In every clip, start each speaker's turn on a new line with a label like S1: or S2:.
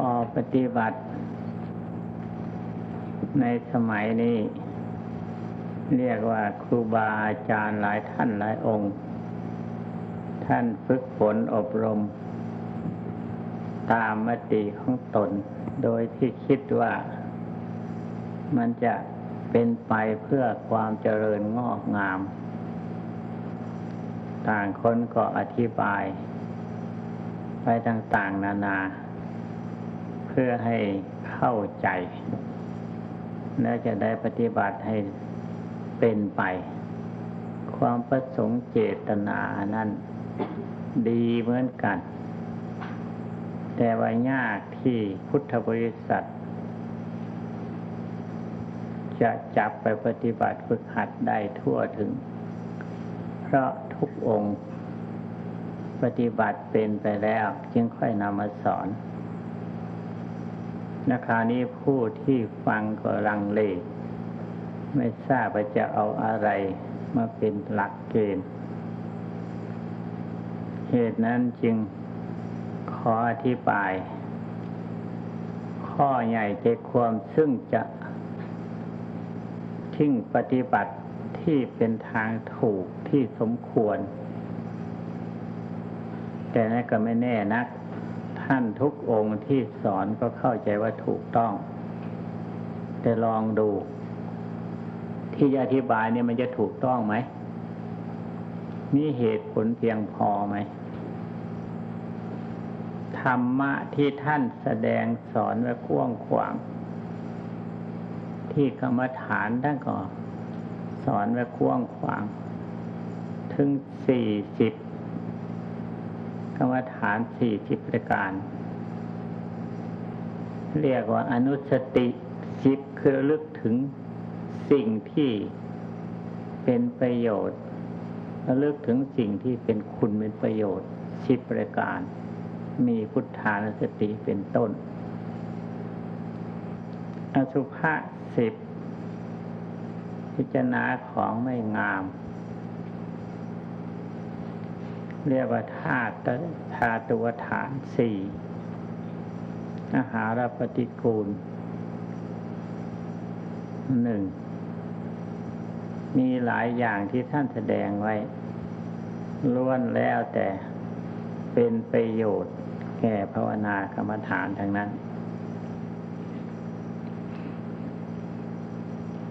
S1: ข้อปฏิบัติ ในสมัยนี้ เรียกว่าครูบาอาจารย์หลายท่านหลายองค์ ท่านฝึกฝนอบรม ตามมติของตน โดยที่คิดว่ามันจะเป็นไปเพื่อความเจริญงอกงาม ต่างคนก็อธิบาย ไปต่างๆนานาเพื่อให้เข้าใจ และจะได้ปฏิบัติให้เป็นไป ความประสงค์เจตนานั้นดีเหมือนกัน แต่ว่ายากที่พุทธบริษัท จะจับไปปฏิบัติฝึกหัดได้ทั่วถึง เพราะทุกองค์ ปฏิบัติเป็นไปแล้วจึงค่อยนำมาสอน นาคานี้ผู้ที่ฟังก็ลังเล ไม่ทราบว่าจะเอาอะไรมาเป็นหลักเกณฑ์ เหตุนั้นจึงขออธิบาย ข้อใหญ่ใจความซึ่งจะทิ้งปฏิบัติที่เป็นทางถูกที่สมควร แต่นั่นก็ไม่แน่นัก ท่านทุก องค์ที่สอนก็เข้าใจว่าถูกต้อง แต่ลองดู ที่จะอธิบายเนี่ยมันจะถูกต้องไหม มีเหตุผลเพียงพอไหม ธรรมะที่ท่านแสดงสอนไว้กว้างขวาง ที่กรรมฐานท่านก็สอนไว้กว้างขวาง ถึงสี่สิบกรรมฐานสี่สิบประการ เรียกว่าอนุสติสิบคือลึกถึงสิ่งที่เป็นประโยชน์ระลึกถึงสิ่งที่เป็นคุณเป็นประโยชน์สิบประการ มีพุทธานุสติเป็นต้น อสุภะสิบพิจารณาของไม่งาม เรียกว่าธาตุธาตุวฐานสี่ อาหารปฏิกูลหนึ่งมีหลายอย่างที่ท่านแสดงไว้ ล้วนแล้วแต่เป็นประโยชน์แก่ภาวนากรรมฐานทั้งนั้น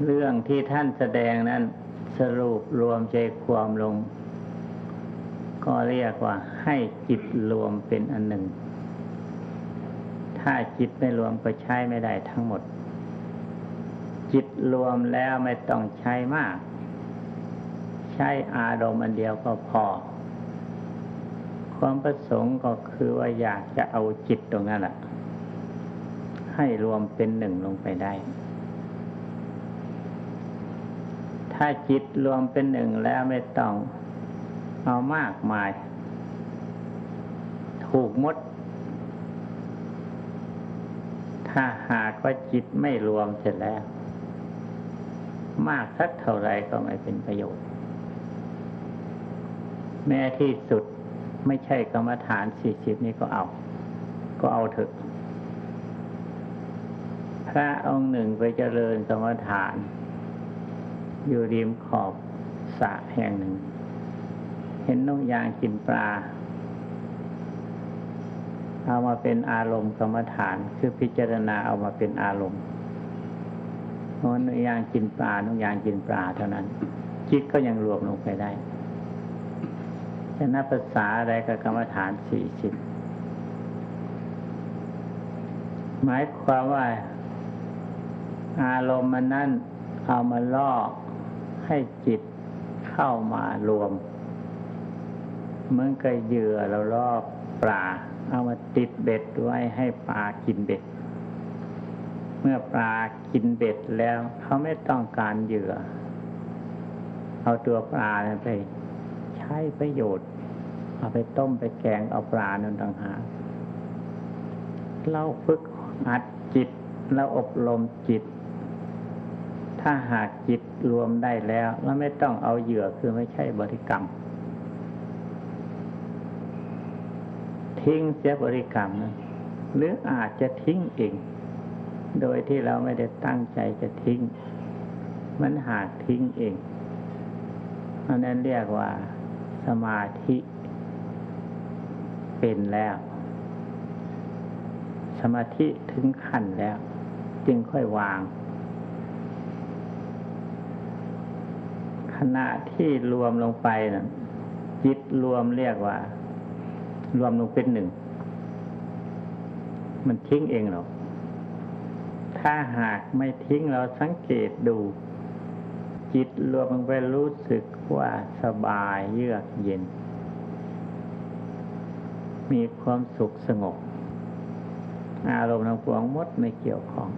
S1: เรื่องที่ท่านแสดงนั้นสรุปรวมใจความลง ก็เรียกว่าให้จิตรวมเป็นอันหนึ่ง ถ้าจิตไม่รวมก็ใช้ไม่ได้ทั้งหมด จิตรวมแล้วไม่ต้องใช้มาก ใช้อารมณ์อันเดียวก็พอ ความประสงค์ก็คือว่าอยากจะเอาจิตตรงนั้นแหละให้รวมเป็นหนึ่งลงไปได้ ถ้าจิตรวมเป็นหนึ่งแล้วไม่ต้องเอามากมาย ถูกมด ถ้าหากว่าจิตไม่รวมเสร็จแล้ว มากสักเท่าไรก็ไม่เป็นประโยชน์ แม้ที่สุดไม่ใช่กรรมฐานสี่สิบนี้ก็เอา ก็เอาเถอะ พระองค์หนึ่งไปเจริญกรรมฐาน อยู่ริมขอบสระแห่งหนึ่ง เห็นนกยางกินปลา เอามาเป็นอารมณ์กรรมฐาน คือพิจารณาเอามาเป็นอารมณ์เพราะนกยางกินปลานกยางกินปลาเท่านั้น จิตก็ยังรวมลงไปได้จะนับภาษาอะไรกับกรรมฐานสี่สิบหมายความว่า อารมณ์มันนั่นเอามาล่อให้จิตเข้ามารวมเหมือนกับเหยื่อเราล่อปลา เอามาติดเบ็ดไว้ให้ปลากินเบ็ด เมื่อปลากินเบ็ดแล้วเขาไม่ต้องการเหยื่อ เอาตัวปลาไป ใช้ประโยชน์ เอาไปต้มไปแกงเอาปลานั่นต่างหากเราฝึกอัดจิตเราอบรมจิต ถ้าหากจิตรวมได้แล้วเราไม่ต้องเอาเหยื่อคือไม่ใช่บริกรรม ทิ้งเสียบริกรรมนะหรืออาจจะทิ้งเอง โดยที่เราไม่ได้ตั้งใจจะทิ้ง มันหากทิ้งเองอันนั้นเรียกว่าสมาธิ เป็นแล้ว สมาธิถึงขั้นแล้ว จึงค่อยวาง ขณะที่รวมลงไปนะจิตรวมเรียกว่า รวมลงเป็นหนึ่ง มันทิ้งเองหรอกถ้าหากไม่ทิ้งเราสังเกตดู จิตรวมลงไปรู้สึกว่าสบายเยือกเย็น มีความสุขสงบ อารมณ์ทั้งปวงมดไม่เกี่ยวข้อง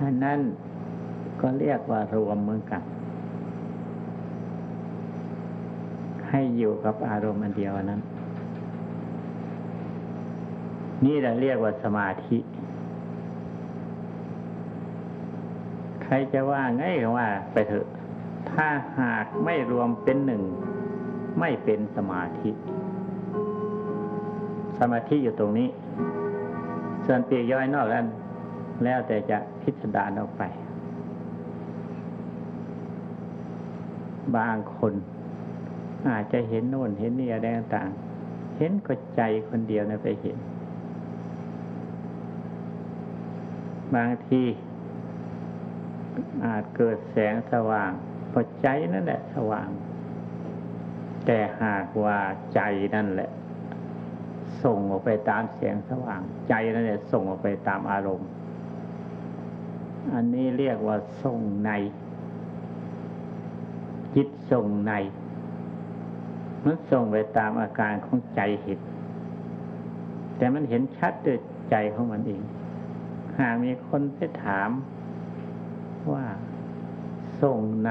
S1: อันนั้นก็เรียกว่ารวมเหมือนกัน ให้อยู่กับอารมณ์อันเดียวนั้น นี่เราเรียกว่าสมาธิ ใครจะว่าไงก็ว่า ไปเถอะ ถ้าหากไม่รวมเป็นหนึ่ง ไม่เป็นสมาธิ สมาธิอยู่ตรงนี้ ส่วนเปียกย่อยนอกนั้นแล้วแต่จะพิสดารออกไป บางคน อาจจะเห็นโน่นเห็นนี่อะไรต่าง เห็นก็ใจคนเดียวนะไปเห็น บางทีอาจเกิดแสงสว่างพอใจนั่นแหละสว่าง แต่หากว่าใจนั่นแหละ ส่งออกไปตามแสงสว่าง ใจนั่นแหละส่งออกไปตามอารมณ์ อันนี้เรียกว่าส่งใน จิตส่งใน มันส่งไปตามอาการของใจเห็นแต่มันเห็นชัดด้วยใจของมันเอง หากมีคนไปถามว่าส่งใน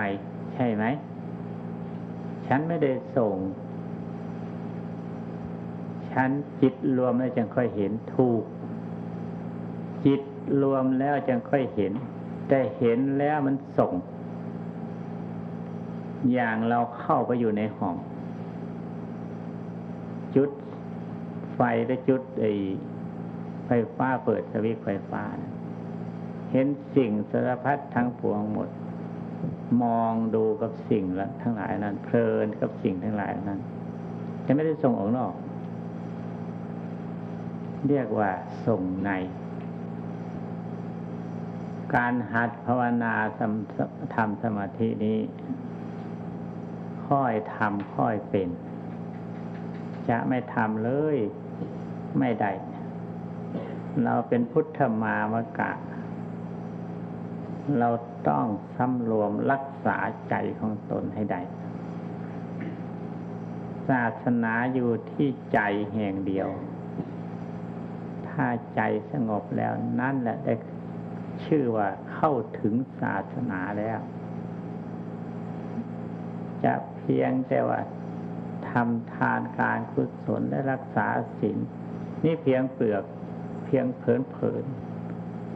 S1: ใช่ไหม ฉันไม่ได้ส่ง ฉันจิตรวมแล้วจึงค่อยเห็นถูก จิตรวมแล้วจึงค่อยเห็น แต่เห็นแล้วมันส่ง อย่างเราเข้าไปอยู่ในห้อง จุดไฟและจุดไอ ไฟฟ้าเปิดสวิตไฟฟ้า เห็นสิ่งสารพัดทั้งปวงหมด มองดูกับสิ่งละทั้งหลายนั้น เพลินกับสิ่งทั้งหลายนั้น จะไม่ได้ส่งออกนอก เรียกว่าส่งใน การหัดภาวนาทำสมาธินี้ ค่อยทำค่อยเป็น จะไม่ทำเลยไม่ได้ เราเป็นพุทธมามกะ เราต้องสำรวมรักษาใจของตนให้ได้ศาสนาอยู่ที่ใจแห่งเดียว ถ้าใจสงบแล้วนั่นแหละได้ชื่อว่าเข้าถึงศาสนาแล้ว จะเพียงแต่ว่าทำทานการกุศลและรักษาศีลนี่เพียงเปลือก เพียงเผินเผิน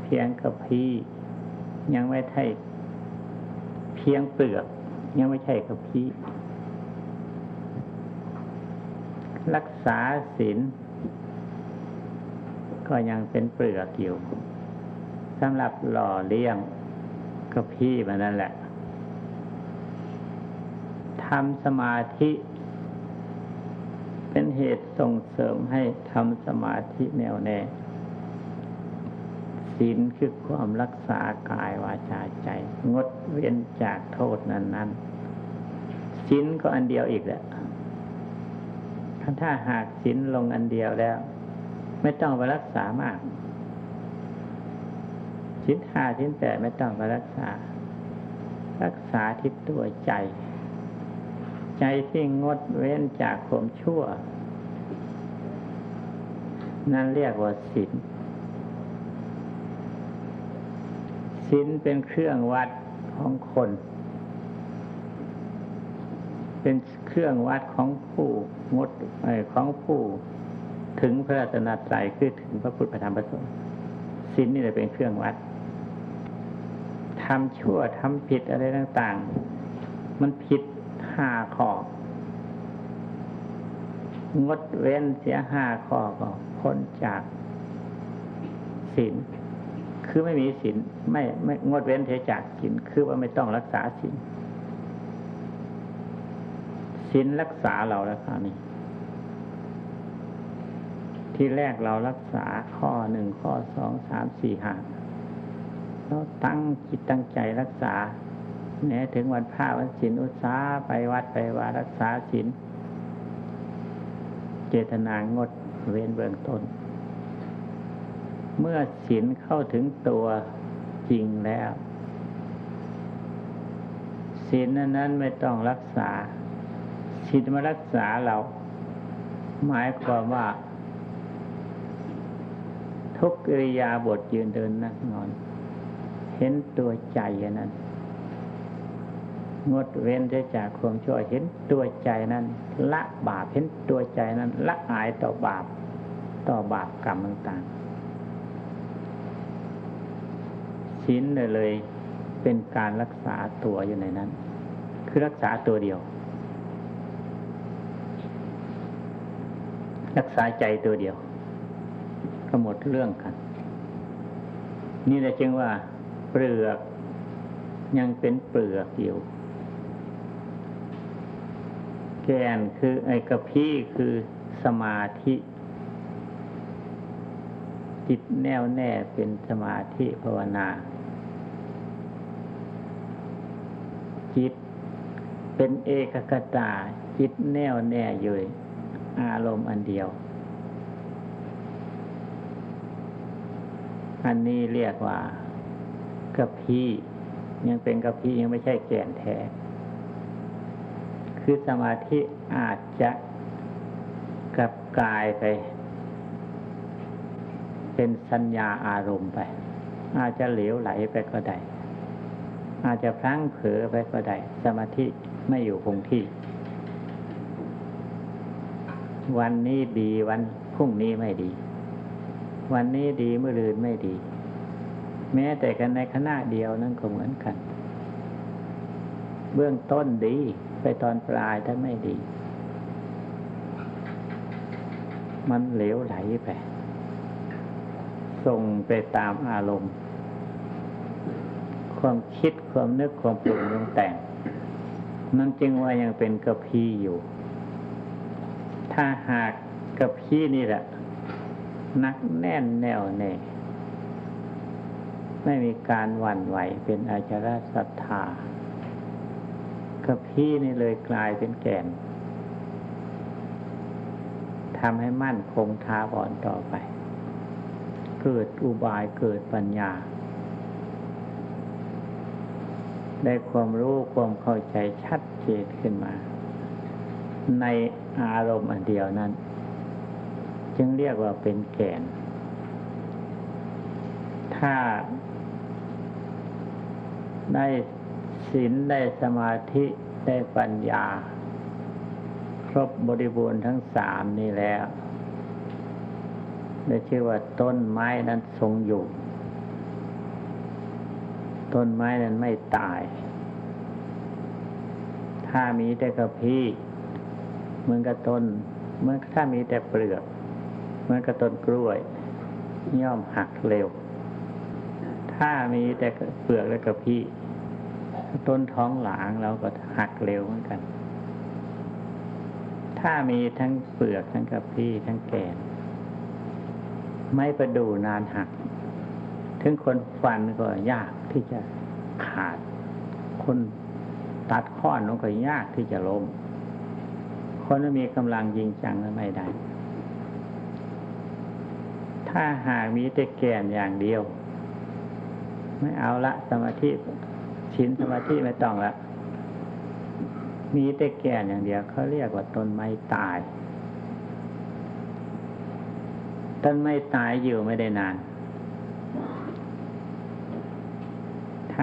S1: เพียงกระพี้ยังไม่ใช่เพียงเปลือกยังไม่ใช่กระพี้รักษาศีลก็ยังเป็นเปลือกอยู่สำหรับหล่อเลี้ยงกระพี้มันนั่นแหละทำสมาธิ เป็นเหตุส่งเสริมให้ทำสมาธิแนวแน่ ศีลคือความรักษากายวาจาใจ งดเว้นจากโทษนั้นนั้นศีลก็อันเดียวอีกแหละถ้าหากศีลลงอันเดียวแล้ว ไม่ต้องไปรักษามากชิ้นห้าชิ้นแปดไม่ต้องไปรักษา รักษาที่ตัวใจ ใจที่งดเว้นจากความชั่ว นั่นเรียกว่าศีล ศีลเป็นเครื่องวัดของคน เป็นเครื่องวัดของผู้งดของผู้ถึงพระรัตนตรัยคือถึงพระพุทธธรรมประสงค์ศีลนี่แหละเป็นเครื่องวัดทำชั่วทำผิดอะไรต่าง ๆ มันผิดห้าข้องดเว้นเสียห้าข้อก็พ้นจากศีล คือไม่มีศีลไม่ไม่งดเว้นเทจากศีลคือว่าไม่ต้องรักษาศีลศีลรักษาเราแล้วคราวนี้ ที่แรกเรารักษาข้อหนึ่งข้อสองสามสี่ห้าเราตั้งจิตตั้งใจรักษาแม้ถึงวันพระวันศีลอุตสาไปวัดไปวารักษาศีลเจตนางดเว้นเบื้องต้น เมื่อศีลเข้าถึงตัวจริงแล้วศีลนั้นนั้นไม่ต้องรักษาศีลมารักษาเรา หมายความว่า ทุกกิริยาบทยืนเดินนั่งนอน เห็นตัวใจนั้น งดเว้นได้จากความชั่วเห็นตัวใจนั้น ละบาปเห็นตัวใจนั้น ละอายต่อบาป ต่อบาปกรรมต่างๆ ชิ้นเลยเป็นการรักษาตัวอยู่ในนั้น คือรักษาตัวเดียว รักษาใจตัวเดียวก็หมดเรื่องกัน นี่แหละจึงว่าเปลือกยังเป็นเปลือกอยู่ แกนคือไอ้กระพี้คือสมาธิ จิตแน่วแน่เป็นสมาธิภาวนา จิต เป็นเอกกตาจิตแน่วแน่อยู่อารมณ์อันเดียว อันนี้เรียกว่ากระพี้ยังเป็นกระพี้ยังไม่ใช่แก่นแท้ คือสมาธิอาจจะกลับกายไป เป็นสัญญาอารมณ์ไป อาจจะเหลวไหลไปก็ได้อาจจะพลั้งเผลอไปก็ได้สมาธิ ไม่อยู่คงที่ วันนี้ดีวันพรุ่งนี้ไม่ดี วันนี้ดีเมื่อลืนไม่ดี แม้แต่กันในขณะเดียวนั่นก็เหมือนกัน เบื้องต้นดีไปตอนปลายถ้าไม่ดี มันเหลวไหลไปส่งไปตามอารมณ์ ความคิดความนึกความปรุงความแต่ง นั่นจึงว่ายังเป็นกระพีอยู่ ถ้าหากกระพีนี่แหละนักแน่นแน่วแน่ไม่มีการหวั่นไหวเป็นอาจารศรัทธากระพีนี่เลยกลายเป็นแก่นทำให้มั่นคงท้าบอนต่อไป เกิดอุบายเกิดปัญญา ได้ความรู้ความเข้าใจชัดเจนขึ้นมา ในอารมณ์อันเดียวนั้น จึงเรียกว่าเป็นแก่น ถ้าได้ศีลได้สมาธิได้ปัญญา ครบบริบูรณ์ทั้งสามนี้แล้วได้ชื่อว่าต้นไม้นั้นทรงอยู่ ต้นไม้นั้นไม่ตาย ถ้ามีแต่กระพี้เหมือนกับต้นเมื่อถ้ามีแต่เปลือกเหมือนกับต้นกล้วย ย่อมหักเร็ว ถ้ามีแต่เปลือกและกระพี้ต้นท้องหลางเราก็หักเร็วเหมือนกัน ถ้ามีทั้งเปลือกทั้งกระพี้ทั้งแกน ไม่ประดูนานหัก ถึงคนฟันก็ยากที่จะขาด คนตัดข้อนลงก็ยากที่จะล้ม คนไม่มีกำลังจริงจังก็ไม่ได้ ถ้าหากมีแต่แกนอย่างเดียว ไม่เอาละสมาธิชินสมาธิไม่ต้องละมีแต่แก่นอย่างเดียวเขาเรียกว่าต้นไม้ตาย ต้นไม้ตายอยู่ไม่ได้นาน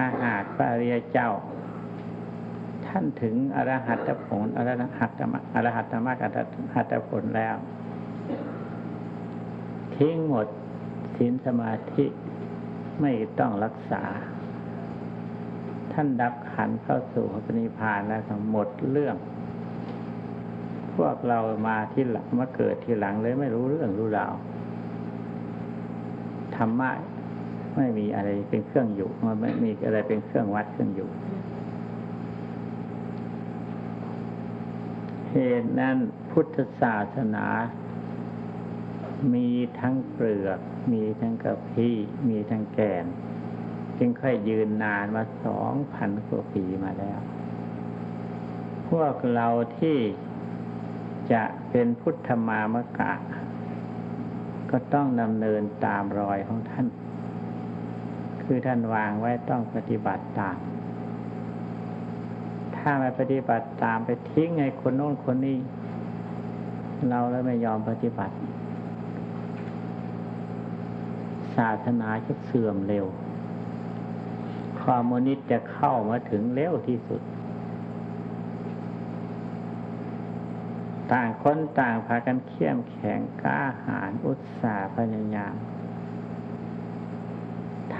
S1: ถ้าหากพระอริยเจ้า ท่านถึงอรหัตผลอรหัตมอรหัตมรรคอรหัตผลแล้ว ทิ้งหมดศีลสมาธิไม่ต้องรักษา ท่านดับขันเข้าสู่พระนิพพานแล้วหมดเรื่อง พวกเรามาที่หลังมาเกิดทีหลังเลยไม่รู้เรื่องรู้ราวธรรมะ ไม่มีอะไรเป็นเครื่องอยู่มันไม่มีอะไรเป็นเครื่องวัดเครื่องอยู่เหตุนั้นพุทธศาสนา มีทั้งเปลือก มีทั้งกระพี้มีทั้งแกนจึงค่อยยืนนานมาสองพันกว่าปีมาแล้ว พวกเราที่จะเป็นพุทธมามกะ ก็ต้องดำเนินตามรอยของท่าน คือท่านวางไว้ต้องปฏิบัติตาม ถ้าไม่ปฏิบัติตามไปทิ้งไงคนโน้นคนนี้ เราแล้วไม่ยอมปฏิบัติ ศาสนาจะเสื่อมเร็ว คอมมิวนิสต์จะเข้ามาถึงเร็วที่สุด ต่างคนต่างพากันเข้มแข็งกล้าหาญอุตสาห์พยายาม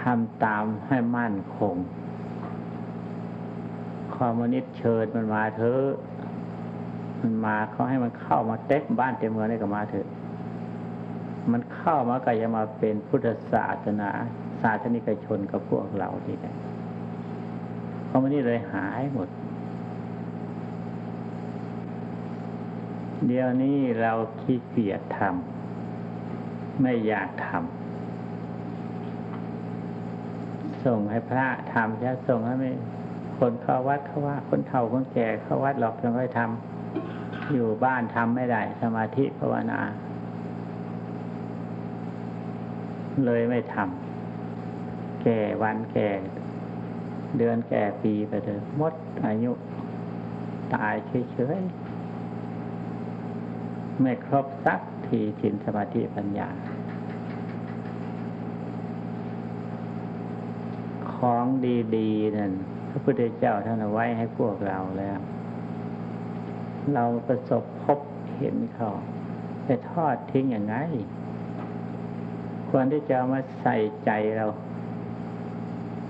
S1: ทำตามให้มั่นคง คอมมิวนิสต์เชิญมันมาเถอะมันมาเขาให้มันเข้ามาเต็มบ้านเต็มเมืองได้ก็มาเถอะ มันเข้ามาก็จะมาเป็นพุทธศาสนา ศาสนิกชนกับพวกเราที่ไหนคอมมิวนิสต์เลยหายหมด เดี๋ยวนี้เราขี้เกียจทำไม่อยากทำ ส่งให้พระทำจะส่งให้ไม่คนเข้าวัดเขาว่าคนเฒ่าคนแก่เข้าวัดหรอกจะค่อยทำอยู่บ้านทำไม่ได้ สมาธิภาวนา เลยไม่ทำแก่วันแก่ เดือนแก่ปีไปเถอะมดอายุ ตายเฉยๆไม่ครบสักทีถินสมาธิปัญญา ของดีๆนั่นพระพุทธเจ้าท่านเอาไว้ให้พวกเราแล้ว เราประสบพบเห็นเขาไปทอดทิ้งอย่างไง ควรที่จะเอามาใส่ใจเรา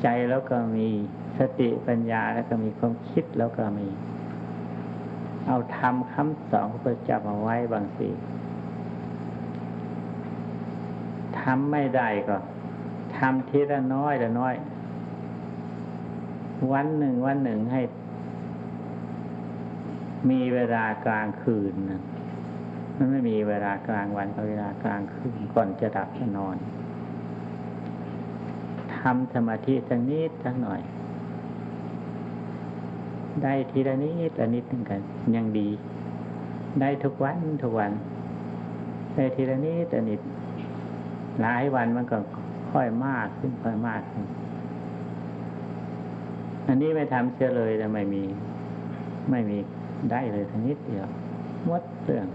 S1: ใจแล้วก็มีสติปัญญาแล้วก็มีความคิดแล้วก็มี เอาทำคำสอนของพระเจ้ามาไว้บางสิทำไม่ได้ก็ทำทีละน้อยละน้อย วันหนึ่งวันหนึ่งให้ มีเวลากลางคืนนะมันไม่มีเวลากลางวันกับเวลากลางคืนก่อนจะดับจะนอนทำสมาธิสักนิดสักหน่อย ได้ทีละนิดละนิดหนึ่งกัน ยังดี ได้ทุกวันทุกวัน ได้ทีละนิดละนิด หลายวันมันก็ค่อยมากขึ้นค่อยมากขึ้น อันนี้ไม่ทำเชื่อเลยแต่ไม่มี ไม่มีได้เลยทนิดเดียวมดเรื่อง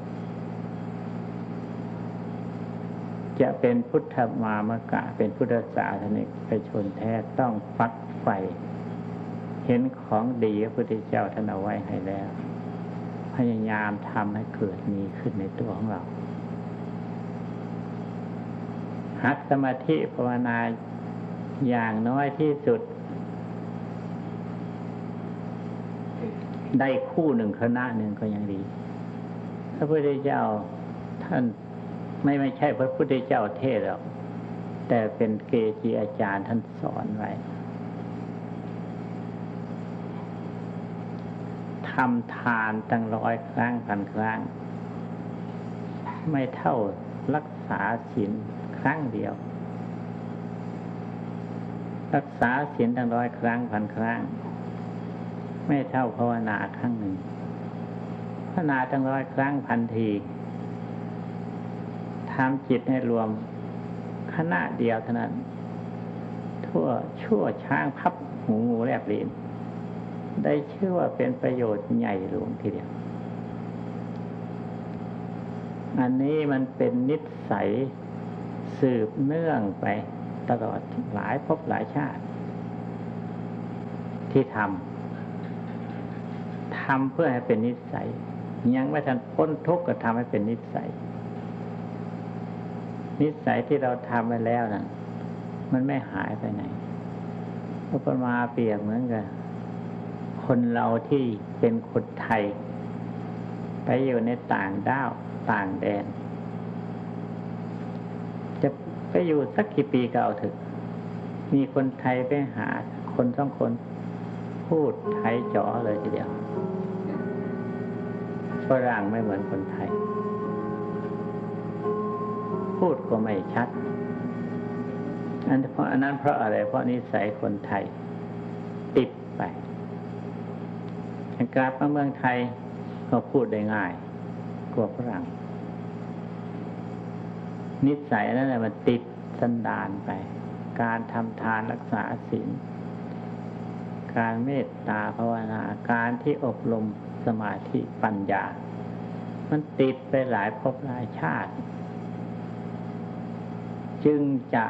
S1: จะเป็นพุทธมามกะ เป็นพุทธศาสนิกชนแท้ต้องฟักไฟ เห็นของดีพระพุทธเจ้าท่านเอาไว้ให้แล้ว พยายามทำให้เกิดมีขึ้นในตัวของเราหัดสมาธิภาวนาอย่างน้อยที่สุด ได้คู่หนึ่งคณะหนึ่งก็ยังดี พระพุทธเจ้าท่านไม่ไม่ใช่พระพุทธเจ้าเทศหรอกแต่เป็นเกจิอาจารย์ท่านสอนไว้ทำทานตั้งร้อยครั้งพันครั้ง ไม่เท่ารักษาศีลครั้งเดียว รักษาศีลตั้งร้อยครั้งพันครั้ง ไม่เท่าภาวนาครั้งหนึ่งภาวนาตั้งร้อยครั้งพันทีทำจิตให้รวมขณะเดียวเท่านั้น ทั่วชั่วช้างพับหูงูแลบลิ้นได้ชื่อว่าเป็นประโยชน์ใหญ่หลวงทีเดียว อันนี้มันเป็นนิสัยสืบเนื่องไปตลอดหลายภพหลายชาติ ที่ทำ ทำเพื่อให้เป็นนิสัย ยังไม่ทันพ้นทุกข์ก็ทำให้เป็นนิสัย นิสัยที่เราทำไปแล้วนะ่ะ มันไม่หายไปไหนอุปมาเปรียบเหมือนกันคนเราที่เป็นคนไทย ไปอยู่ในต่างด้าวต่างแดน จะไปอยู่สักกี่ปีก็เอาถอะมีคนไทยไปหาคนสองคนพูดไทยจ๋อเลยทีเดียว ฝรั่งไม่เหมือนคนไทย พูดก็ไม่ชัดอันเพราะอันนั้นเพราะอะไร เพราะนิสัยคนไทย ติดไปกลับมาเมืองไทยก็พูดได้ง่ายกว่าฝรั่ง นิสัยนั่นแหละมันติดสันดานไป การทำทานรักษาศีลการเมตตาภาวนาการที่อบรม สมาธิปัญญา มันติดไปหลายภพหลายชาติ จึงจะ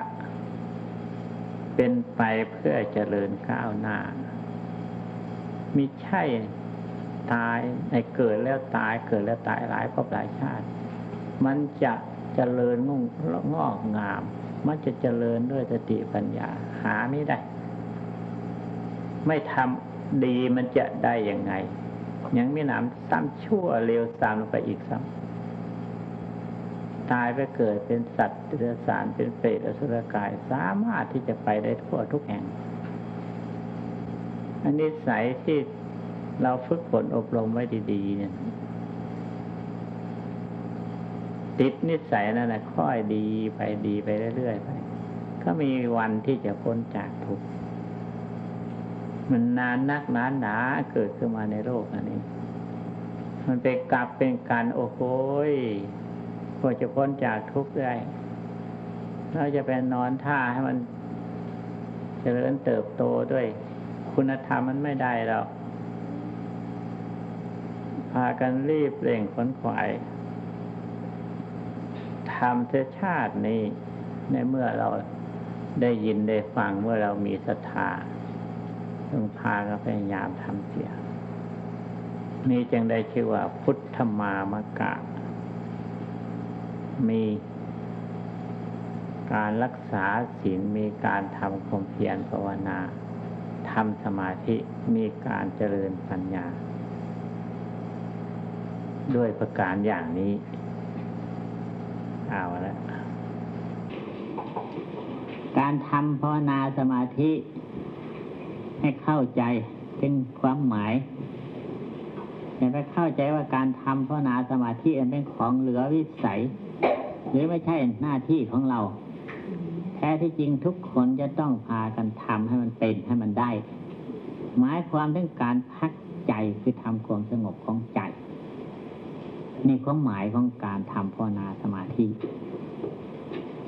S1: เป็นไปเพื่อเจริญก้าวหน้ามิใช่ตายในเกิดแล้วตายเกิดแล้วตายหลายภพหลายชาติ มันจะเจริญงงงอกงาม มันจะเจริญด้วยสติปัญญาหาไม่ได้ ไม่ทำดีมันจะได้ยังไง ยังม่หนำซ้ำชั่วเร็วซ้ำลงไปอีกซ้ำตายไปเกิดเป็นสัตว์เดรัจฉานเป็นเปรตอสุรกาย สามารถที่จะไปได้ทั่วทุกแห่ง อันนี้สายที่เราฝึกฝนอบรมไว้ดีๆเนี่ยติดนิสัยนั่นแหละค่อยดีไปดีไปเรื่อยๆไป ก็มีวันที่จะพ้นจากทุกข์ มันนานนักนานหนาเกิดขึ้นมาในโลกอันนี้ มันเป็นกลับเป็นการโอ้โหกว่าจะพ้นจากทุกข์ได้เราจะไปนอนท่าให้มันเจริญเติบโตด้วย คุณธรรมมันไม่ได้หรอกพากันรีบเร่งขนขวายทำเทชาตินี้ ในเมื่อเราได้ยินได้ฟังเมื่อเรามีศรัทธา ต้องพากันพยายามทำเสีย นี่จึงได้ชื่อว่า พุทธมามกะ มีการรักษาศีลมีการทำความเพียรภาวนาทำสมาธิมีการเจริญปัญญา ด้วยประการอย่างนี้ เอาละการทำภาวนาสมาธิ ให้เข้าใจเป็นความหมายอย่าไปเข้าใจว่าการทำภาวนาสมาธิเป็นของเหลือวิสัย หรือไม่ใช่หน้าที่ของเรา แท้ที่จริงทุกคนจะต้องพากันทำให้มันเป็นให้มันได้ หมายความถึงการพักใจคือทำความสงบของใจนี่ความหมายของการทำภาวนาสมาธิ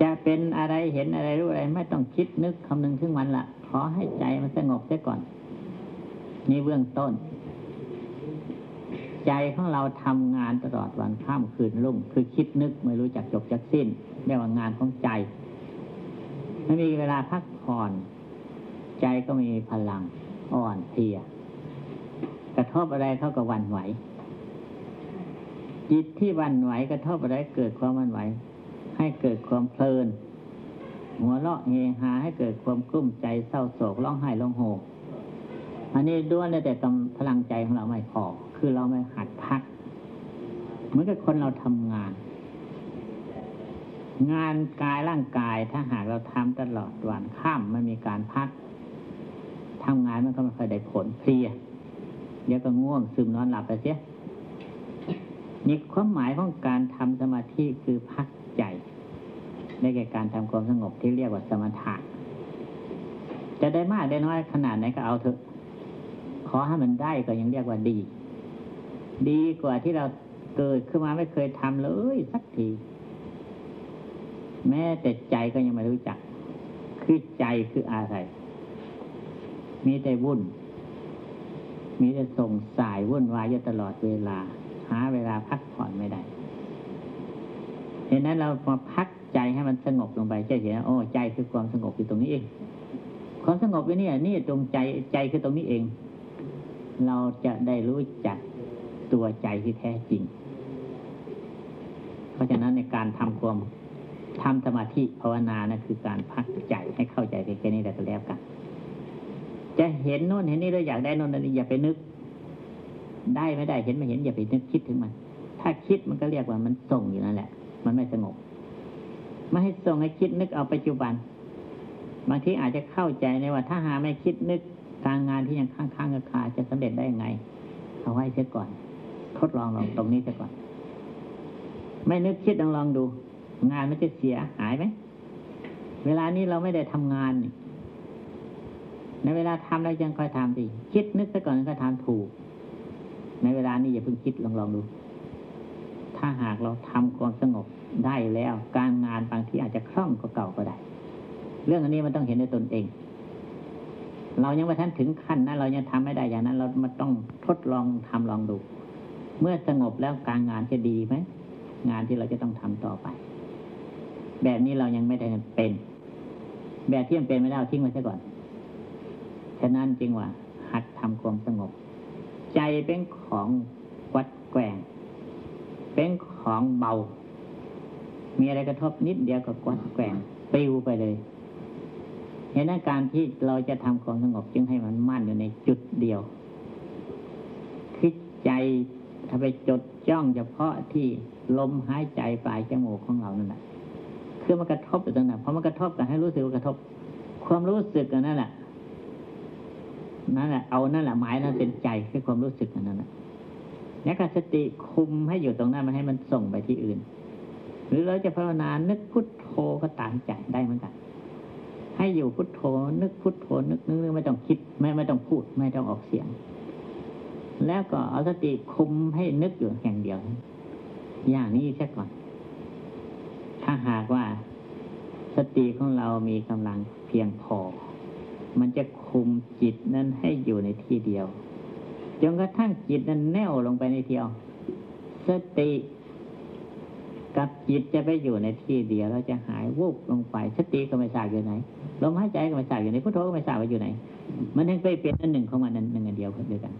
S1: จะเป็นอะไรเห็นอะไรรู้อะไรไม่ต้องคิดนึกคำนึงถึงมันละ ขอให้ใจมันสงบเสียก่อนนี่เบื้องต้น ใจของเราทำงานตลอดวันข้ามคืนรุ่ง คือคิดนึกไม่รู้จักจบจักสิ้นเรียกว่างานของใจ ไม่มีเวลาพักผ่อน ใจก็มีพลังอ่อนเพลียกระทบอะไรเขาก็วันไหว จิตที่วันไหวกระทบอะไรเกิดความวันไหว ให้เกิดความเพลิน หัวเราะเฮฮาให้เกิดความกลุ้มใจเศร้าโศกร้องไห้ร้องโหอันนี้ด้วนแต่กำพลังใจของเราไม่พอคือเราไม่หัดพัก เหมือนกับคนเราทำงาน งานกายร่างกายถ้าหากเราทำตลอดวันข้ามไม่มีการพักทำงานมันก็ไม่ค่อยได้ผลเพลียเดี๋ยวก็ง่วงซึมนอนหลับไปเสียนี่ความหมายของการทำสมาธิคือพัก ได้แก่การทำความสงบที่เรียกว่าสมถะจะได้มากได้น้อยขนาดไหนก็เอาเถอะ ขอให้มันได้ก็ยังเรียกว่าดี ดีกว่าที่เราเกิดขึ้นมาไม่เคยทำเลยสักที แม้แต่ใจก็ยังไม่รู้จัก คือใจคืออะไร มีแต่วุ่น มีแต่ส่งสายวุ่นวายอยู่ตลอดเวลา หาเวลาพักผ่อนไม่ได้เห็นนั้นเรามาพัก ใจให้มันสงบลงไปจะเห็นโอ้ใจคือความสงบอยู่ตรงนี้เองความสงบอยู่นี่นี่ตรงใจใจคือตรงนี้เอง เราจะได้รู้จักตัวใจที่แท้จริง เพราะฉะนั้นในการทำความทำสมาธิภาวนานะคือการพักใจให้เข้าใจแค่นี้แหละก็แล้วกัน จะเห็นโน่นเห็นนี่เราอยากได้โน่นนี่อย่าไปนึก ได้ไม่ได้เห็นไม่เห็นอย่าไปนึกคิดถึงมัน ถ้าคิดมันก็เรียกว่ามันส่งอยู่นั่นแหละ มันไม่สงบ
S2: ไม่ให้ส่งให้คิดนึกเอาปัจจุบัน บางทีอาจจะเข้าใจในว่าถ้าหาไม่คิดนึกการงานที่ยังค้างค้างคาจะสำเร็จได้ยังไง เอาไว้เสียก่อน ทดลองลองตรงนี้เสียก่อน ไม่นึกคิดลองลองดู งานมันจะเสียหายไหมเวลานี้เราไม่ได้ทำงานในเวลาทำแล้วยังค่อยทำสิคิดนึกซะก่อนก็ทำถูก ในเวลานี้อย่าเพิ่งคิดลองลองดู ถ้าหากเราทำความสงบ ได้แล้ว การงานบางทีอาจจะคล่องกว่าเก่าก็ได้ เรื่องอันนี้มันต้องเห็นในตนเอง เรายังไม่ทันถึงขั้นนั้นเรายังทำไม่ได้อย่างนั้น เรามาต้องทดลองทำลองดู เมื่อสงบแล้วการงานจะดีไหมงานที่เราจะต้องทำต่อไป แบบนี้เรายังไม่ได้เป็น แบบที่มันเป็นไม่ได้ทิ้งไว้ซะก่อนฉะนั้นจึงว่าหัดทำความสงบ ใจเป็นของวัดแกว่งเป็นของเบา มีอะไรกระทบนิดเดียวก็กวัดแกว่งปลิวไปเลยเห็นนั้นการที่เราจะทำความสงบจึงให้มันมั่นอยู่ในจุดเดียวคือใจถ้าไปจดจ้องเฉพาะที่ลมหายใจปลายจมูกของเรานั่นแหละคือมันกระทบอยู่ตรงนั้นพอมันกระทบก็ให้รู้สึกว่ากระทบ ความรู้สึกอันนั่นแหละนั่นแหละเอานั่นแหละหมายนั้นเป็นใจคือความรู้สึกอันนั้นแหละแล้วก็สติคุมให้อยู่ตรงนั้นมันให้มันส่งไปที่อื่น หรือเราจะภาวนานึกพุทโธก็ตามใจได้เหมือนกัน ให้อยู่พุทโธ นึกพุทโธนึกนึกนึกไม่ต้องคิด ไม่ไม่ต้องพูด ไม่ต้องออกเสียง แล้วก็เอาสติคุมให้นึกอยู่แห่งเดียว อย่างนี้ซะก่อน ถ้าหากว่าสติของเรามีกำลังเพียงพอ มันจะคุมจิตนั้นให้อยู่ในที่เดียวจนกระทั่งจิตนั้นแน่วลงไปในเดียว สติ กับจิตจะไปอยู่ในที่เดียวเราจะหายวุบลงไปสติก็ไม่ทราบอยู่ไหนลมหายใจก็ไม่ทราบอยู่ไหนพุทโธก็ไม่ทราบว่าอยู่ไหน มันยังไปเป็นอันหนึ่งของมันอันหนึ่งอันเดียวเด้วยกัน